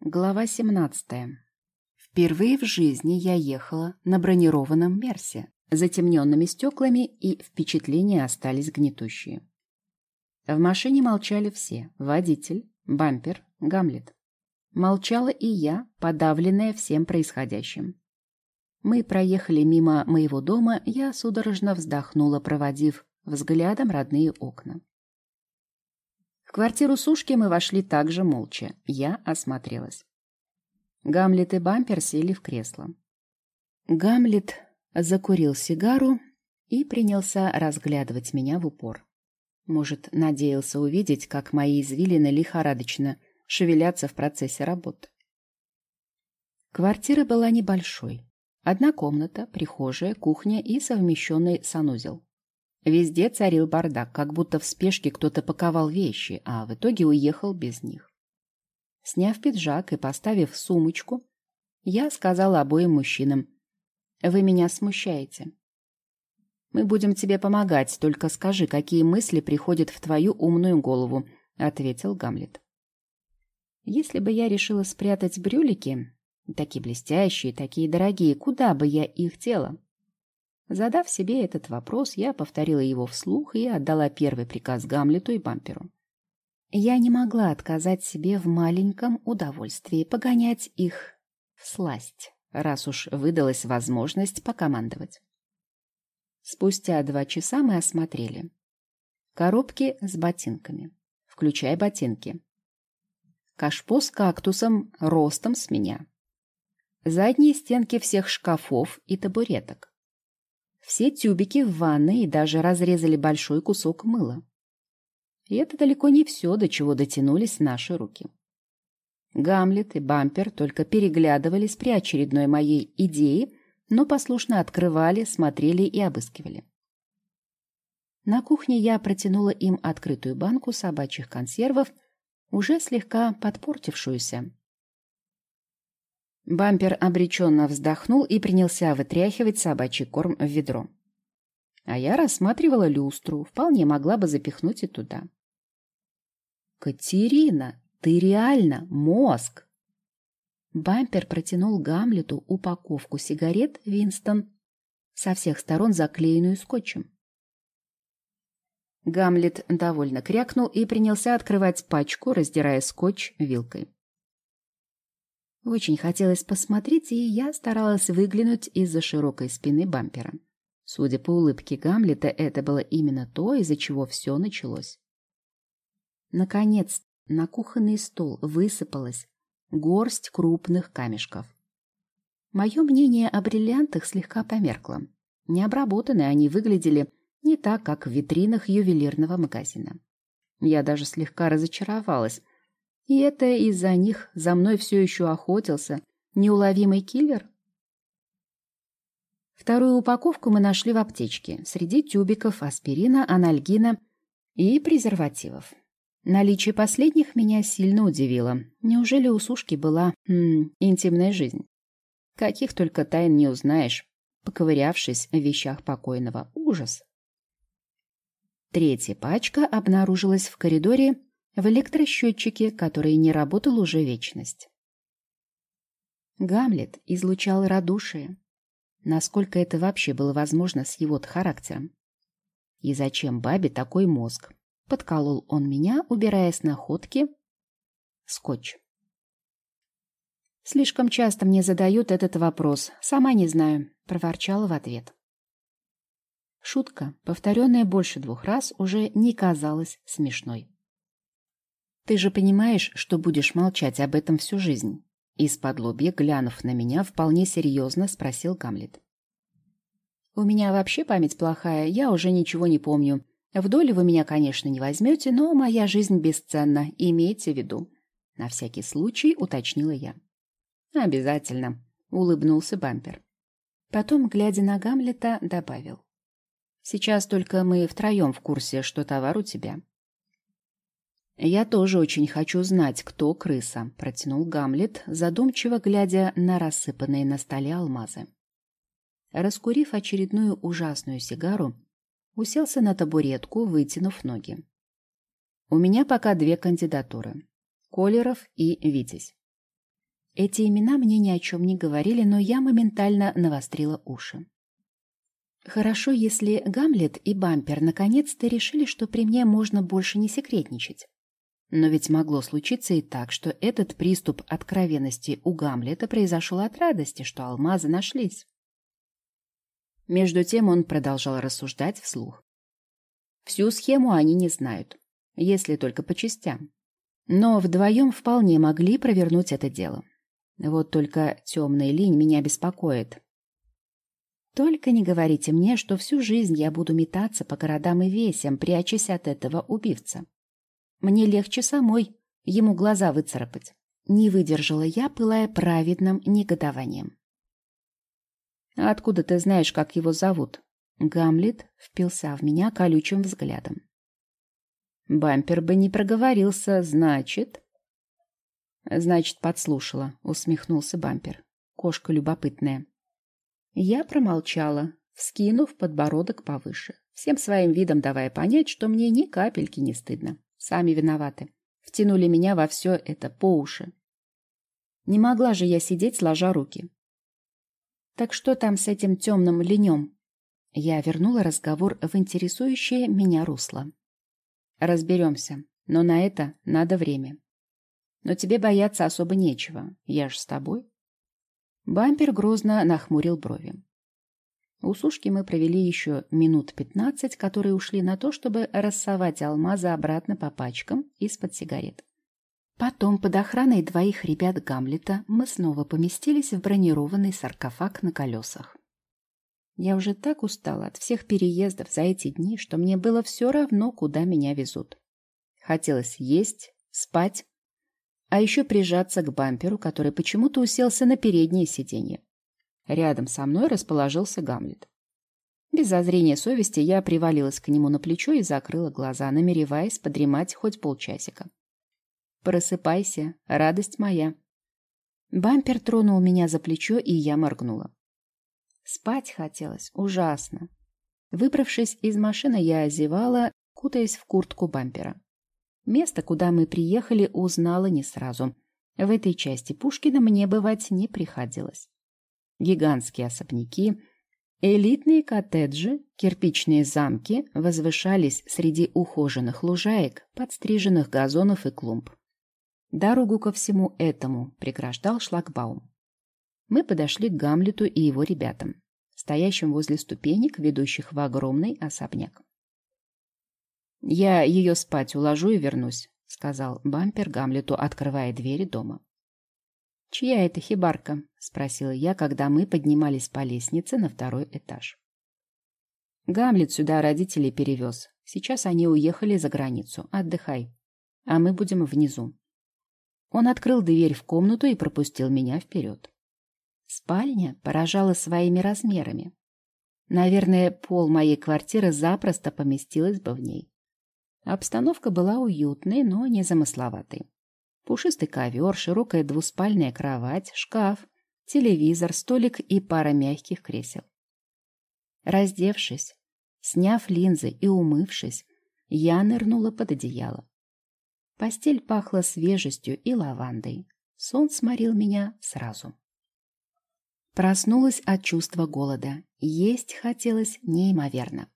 Глава 17. Впервые в жизни я ехала на бронированном Мерсе, затемненными стеклами, и впечатления остались гнетущие. В машине молчали все — водитель, бампер, Гамлет. Молчала и я, подавленная всем происходящим. Мы проехали мимо моего дома, я судорожно вздохнула, проводив взглядом родные окна. В квартиру сушки мы вошли также молча. Я осмотрелась. Гамлет и Бампер сели в кресло. Гамлет закурил сигару и принялся разглядывать меня в упор. Может, надеялся увидеть, как мои извилины лихорадочно шевелятся в процессе работы. Квартира была небольшой. Одна комната, прихожая, кухня и совмещенный санузел. Везде царил бардак, как будто в спешке кто-то паковал вещи, а в итоге уехал без них. Сняв пиджак и поставив сумочку, я сказала обоим мужчинам, «Вы меня смущаете. Мы будем тебе помогать, только скажи, какие мысли приходят в твою умную голову», — ответил Гамлет. «Если бы я решила спрятать брюлики, такие блестящие, такие дорогие, куда бы я их дела?» Задав себе этот вопрос, я повторила его вслух и отдала первый приказ Гамлету и Бамперу. Я не могла отказать себе в маленьком удовольствии погонять их в сласть, раз уж выдалась возможность покомандовать. Спустя два часа мы осмотрели. Коробки с ботинками, включая ботинки. Кашпо с кактусом ростом с меня. Задние стенки всех шкафов и табуреток все тюбики в ванной и даже разрезали большой кусок мыла. И это далеко не все, до чего дотянулись наши руки. Гамлет и Бампер только переглядывались при очередной моей идее, но послушно открывали, смотрели и обыскивали. На кухне я протянула им открытую банку собачьих консервов, уже слегка подпортившуюся. Бампер обреченно вздохнул и принялся вытряхивать собачий корм в ведро. А я рассматривала люстру, вполне могла бы запихнуть и туда. «Катерина, ты реально мозг!» Бампер протянул Гамлету упаковку сигарет «Винстон», со всех сторон заклеенную скотчем. Гамлет довольно крякнул и принялся открывать пачку, раздирая скотч вилкой. Очень хотелось посмотреть, и я старалась выглянуть из-за широкой спины бампера. Судя по улыбке Гамлета, это было именно то, из-за чего все началось. Наконец, на кухонный стол высыпалась горсть крупных камешков. Мое мнение о бриллиантах слегка померкло. Необработанные они выглядели не так, как в витринах ювелирного магазина. Я даже слегка разочаровалась, и это из-за них за мной все еще охотился неуловимый киллер? Вторую упаковку мы нашли в аптечке среди тюбиков аспирина, анальгина и презервативов. Наличие последних меня сильно удивило. Неужели у сушки была м, интимная жизнь? Каких только тайн не узнаешь, поковырявшись в вещах покойного. Ужас. Третья пачка обнаружилась в коридоре в электросчетчике, который не работал уже вечность. Гамлет излучал радушие. Насколько это вообще было возможно с его характером? И зачем бабе такой мозг? Подколол он меня, убирая с находки скотч. Слишком часто мне задают этот вопрос. Сама не знаю, проворчала в ответ. Шутка, повторенная больше двух раз, уже не казалась смешной. Ты же понимаешь, что будешь молчать об этом всю жизнь?» Из-под лобья, глянув на меня, вполне серьезно спросил Гамлет. «У меня вообще память плохая, я уже ничего не помню. В долю вы меня, конечно, не возьмете, но моя жизнь бесценна, имейте в виду». На всякий случай уточнила я. «Обязательно», — улыбнулся Бампер. Потом, глядя на Гамлета, добавил. «Сейчас только мы втроем в курсе, что товар у тебя. «Я тоже очень хочу знать, кто крыса», — протянул Гамлет, задумчиво глядя на рассыпанные на столе алмазы. Раскурив очередную ужасную сигару, уселся на табуретку, вытянув ноги. «У меня пока две кандидатуры — Колеров и Витязь. Эти имена мне ни о чем не говорили, но я моментально навострила уши. Хорошо, если Гамлет и Бампер наконец-то решили, что при мне можно больше не секретничать. Но ведь могло случиться и так, что этот приступ откровенности у Гамлета произошел от радости, что алмазы нашлись. Между тем он продолжал рассуждать вслух. Всю схему они не знают, если только по частям. Но вдвоем вполне могли провернуть это дело. Вот только темная линь меня беспокоит. Только не говорите мне, что всю жизнь я буду метаться по городам и весям, прячась от этого убивца. Мне легче самой ему глаза выцарапать. Не выдержала я, пылая праведным негодованием. «А откуда ты знаешь, как его зовут?» Гамлет впился в меня колючим взглядом. Бампер бы не проговорился, значит... Значит, подслушала, усмехнулся Бампер. Кошка любопытная. Я промолчала, вскинув подбородок повыше, всем своим видом давая понять, что мне ни капельки не стыдно. Сами виноваты. Втянули меня во все это по уши. Не могла же я сидеть, сложа руки. Так что там с этим темным ленем? Я вернула разговор в интересующее меня русло. Разберемся, но на это надо время. Но тебе бояться особо нечего. Я ж с тобой. Бампер грозно нахмурил брови. У сушки мы провели еще минут пятнадцать, которые ушли на то, чтобы рассовать алмазы обратно по пачкам из-под сигарет. Потом под охраной двоих ребят Гамлета мы снова поместились в бронированный саркофаг на колесах. Я уже так устала от всех переездов за эти дни, что мне было все равно, куда меня везут. Хотелось есть, спать, а еще прижаться к бамперу, который почему-то уселся на переднее сиденье. Рядом со мной расположился Гамлет. Без зазрения совести я привалилась к нему на плечо и закрыла глаза, намереваясь подремать хоть полчасика. «Просыпайся, радость моя!» Бампер тронул меня за плечо, и я моргнула. Спать хотелось ужасно. Выбравшись из машины, я озевала, кутаясь в куртку бампера. Место, куда мы приехали, узнала не сразу. В этой части Пушкина мне бывать не приходилось гигантские особняки, элитные коттеджи, кирпичные замки возвышались среди ухоженных лужаек, подстриженных газонов и клумб. Дорогу ко всему этому преграждал шлагбаум. Мы подошли к Гамлету и его ребятам, стоящим возле ступенек, ведущих в огромный особняк. «Я ее спать уложу и вернусь», — сказал бампер Гамлету, открывая двери дома. «Чья это хибарка?» — спросила я, когда мы поднимались по лестнице на второй этаж. Гамлет сюда родителей перевез. Сейчас они уехали за границу. Отдыхай. А мы будем внизу. Он открыл дверь в комнату и пропустил меня вперед. Спальня поражала своими размерами. Наверное, пол моей квартиры запросто поместилась бы в ней. Обстановка была уютной, но не замысловатой. Пушистый ковер, широкая двуспальная кровать, шкаф, телевизор, столик и пара мягких кресел. Раздевшись, сняв линзы и умывшись, я нырнула под одеяло. Постель пахла свежестью и лавандой. Сон сморил меня сразу. Проснулась от чувства голода. Есть хотелось неимоверно.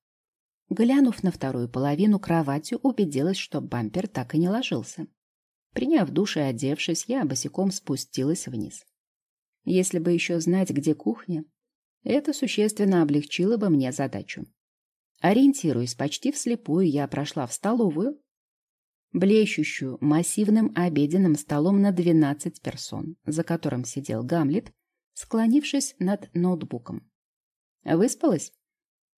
Глянув на вторую половину кровати, убедилась, что бампер так и не ложился. Приняв душ и одевшись, я босиком спустилась вниз. Если бы еще знать, где кухня, это существенно облегчило бы мне задачу. Ориентируясь почти вслепую, я прошла в столовую, блещущую массивным обеденным столом на 12 персон, за которым сидел Гамлет, склонившись над ноутбуком. «Выспалась?»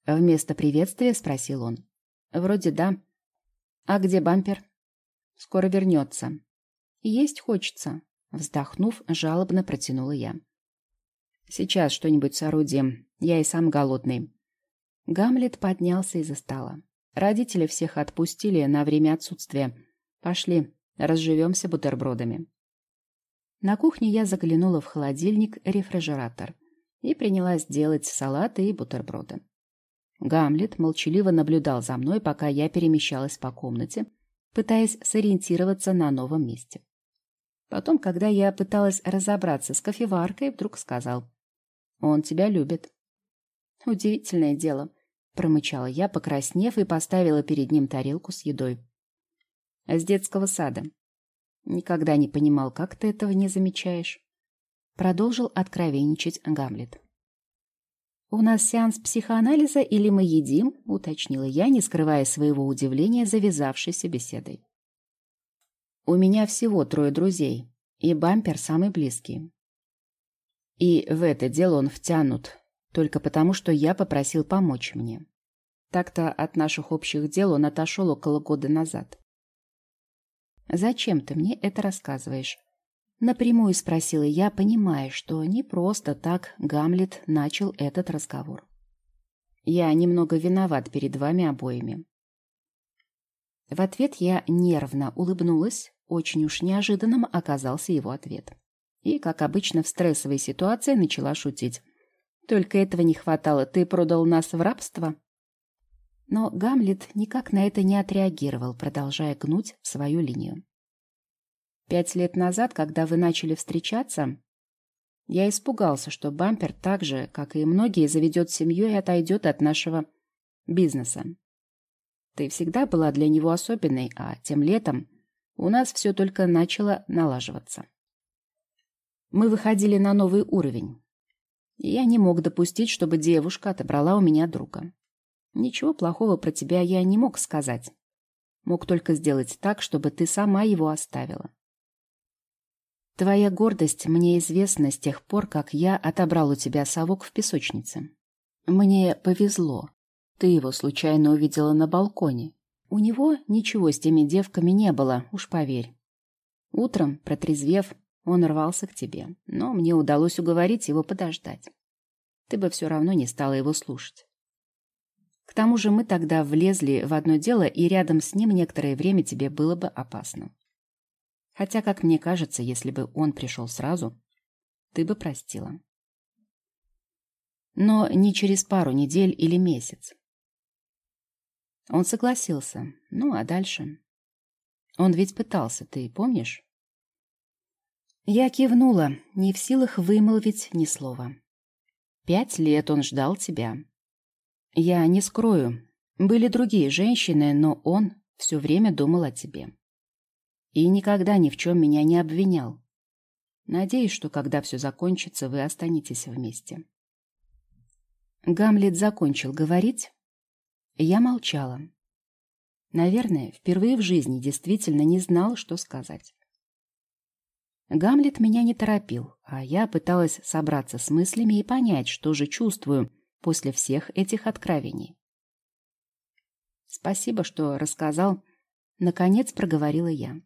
Вместо приветствия спросил он. «Вроде да. А где бампер?» Скоро вернется. Есть хочется. Вздохнув, жалобно протянула я. Сейчас что-нибудь соорудим. Я и сам голодный. Гамлет поднялся из-за стола. Родители всех отпустили на время отсутствия. Пошли, разживемся бутербродами. На кухне я заглянула в холодильник-рефрижератор и принялась делать салаты и бутерброды. Гамлет молчаливо наблюдал за мной, пока я перемещалась по комнате, пытаясь сориентироваться на новом месте. Потом, когда я пыталась разобраться с кофеваркой, вдруг сказал. «Он тебя любит». «Удивительное дело», — промычала я, покраснев, и поставила перед ним тарелку с едой. «С детского сада. Никогда не понимал, как ты этого не замечаешь». Продолжил откровенничать Гамлет. «У нас сеанс психоанализа или мы едим?» — уточнила я, не скрывая своего удивления завязавшейся беседой. «У меня всего трое друзей, и бампер самый близкий. И в это дело он втянут, только потому, что я попросил помочь мне. Так-то от наших общих дел он отошел около года назад. «Зачем ты мне это рассказываешь?» Напрямую спросила я, понимая, что не просто так Гамлет начал этот разговор. Я немного виноват перед вами обоими. В ответ я нервно улыбнулась, очень уж неожиданным оказался его ответ. И, как обычно в стрессовой ситуации, начала шутить. «Только этого не хватало, ты продал нас в рабство?» Но Гамлет никак на это не отреагировал, продолжая гнуть свою линию. Пять лет назад, когда вы начали встречаться, я испугался, что бампер так же, как и многие, заведет семью и отойдет от нашего бизнеса. Ты всегда была для него особенной, а тем летом у нас все только начало налаживаться. Мы выходили на новый уровень. И я не мог допустить, чтобы девушка отобрала у меня друга. Ничего плохого про тебя я не мог сказать. Мог только сделать так, чтобы ты сама его оставила. Твоя гордость мне известна с тех пор, как я отобрал у тебя совок в песочнице. Мне повезло. Ты его случайно увидела на балконе. У него ничего с теми девками не было, уж поверь. Утром, протрезвев, он рвался к тебе, но мне удалось уговорить его подождать. Ты бы все равно не стала его слушать. К тому же мы тогда влезли в одно дело, и рядом с ним некоторое время тебе было бы опасно. Хотя, как мне кажется, если бы он пришел сразу, ты бы простила. Но не через пару недель или месяц. Он согласился. Ну, а дальше? Он ведь пытался, ты помнишь? Я кивнула, не в силах вымолвить ни слова. Пять лет он ждал тебя. Я не скрою, были другие женщины, но он все время думал о тебе и никогда ни в чем меня не обвинял. Надеюсь, что когда все закончится, вы останетесь вместе. Гамлет закончил говорить. Я молчала. Наверное, впервые в жизни действительно не знал, что сказать. Гамлет меня не торопил, а я пыталась собраться с мыслями и понять, что же чувствую после всех этих откровений. Спасибо, что рассказал. Наконец проговорила я.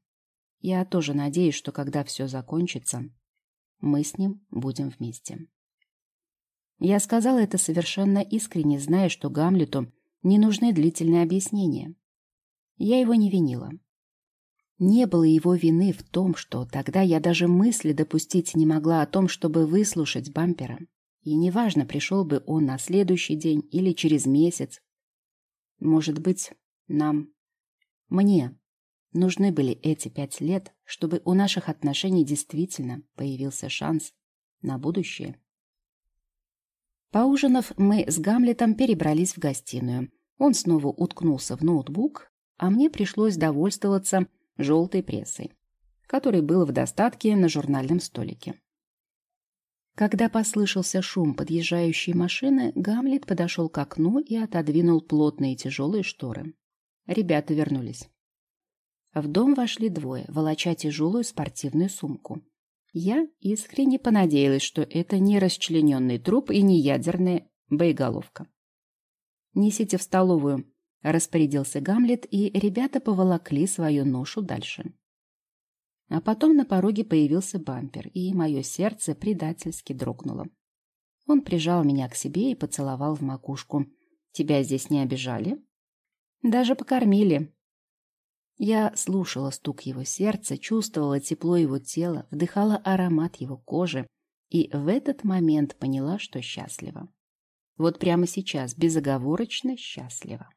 Я тоже надеюсь, что когда все закончится, мы с ним будем вместе. Я сказала это совершенно искренне, зная, что Гамлету не нужны длительные объяснения. Я его не винила. Не было его вины в том, что тогда я даже мысли допустить не могла о том, чтобы выслушать бампера. И неважно, пришел бы он на следующий день или через месяц. Может быть, нам, мне Нужны были эти пять лет, чтобы у наших отношений действительно появился шанс на будущее. Поужинав, мы с Гамлетом перебрались в гостиную. Он снова уткнулся в ноутбук, а мне пришлось довольствоваться желтой прессой, которой было в достатке на журнальном столике. Когда послышался шум подъезжающей машины, Гамлет подошел к окну и отодвинул плотные тяжелые шторы. Ребята вернулись. В дом вошли двое, волоча тяжелую спортивную сумку. Я искренне понадеялась, что это не расчлененный труп и не ядерная боеголовка. «Несите в столовую», — распорядился Гамлет, и ребята поволокли свою ношу дальше. А потом на пороге появился бампер, и мое сердце предательски дрогнуло. Он прижал меня к себе и поцеловал в макушку. «Тебя здесь не обижали?» «Даже покормили», я слушала стук его сердца, чувствовала тепло его тела, вдыхала аромат его кожи и в этот момент поняла, что счастлива. Вот прямо сейчас безоговорочно счастлива.